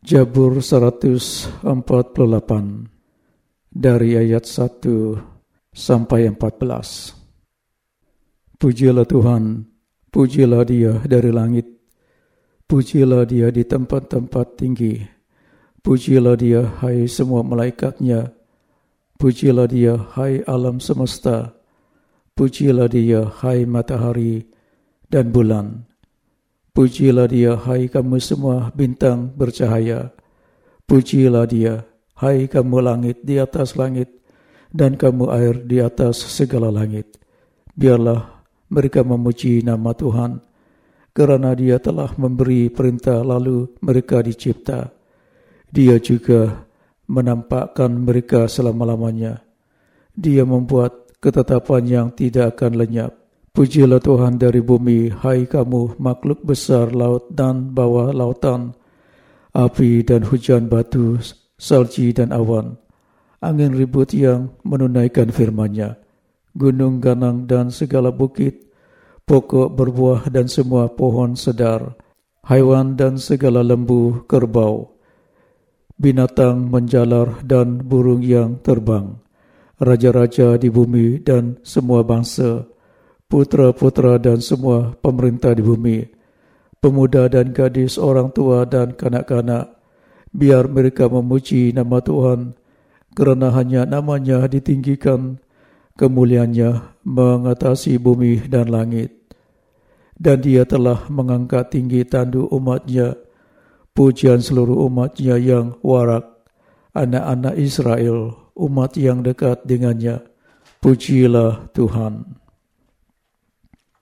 Jabur 148 dari ayat 1 sampai 14. Pujilah Tuhan, pujilah dia dari langit, pujilah dia di tempat-tempat tinggi, pujilah dia hai semua malaikatnya, pujilah dia hai alam semesta, pujilah dia hai matahari dan bulan, Pujilah dia, hai kamu semua bintang bercahaya. Pujilah dia, hai kamu langit di atas langit, dan kamu air di atas segala langit. Biarlah mereka memuji nama Tuhan, kerana dia telah memberi perintah lalu mereka dicipta. Dia juga menampakkan mereka selama-lamanya. Dia membuat ketetapan yang tidak akan lenyap. Pujilah Tuhan dari bumi, hai kamu makhluk besar laut dan bawah lautan, api dan hujan batu, salji dan awan, angin ribut yang menunaikan firman-Nya, gunung ganang dan segala bukit, pokok berbuah dan semua pohon sedar, haiwan dan segala lembu kerbau, binatang menjalar dan burung yang terbang, raja-raja di bumi dan semua bangsa, putra-putra dan semua pemerintah di bumi, pemuda dan gadis, orang tua dan kanak-kanak, biar mereka memuji nama Tuhan, kerana hanya namanya ditinggikan, kemuliaannya mengatasi bumi dan langit. Dan dia telah mengangkat tinggi tandu umatnya, pujian seluruh umatnya yang warak, anak-anak Israel, umat yang dekat dengannya. Pujilah Tuhan.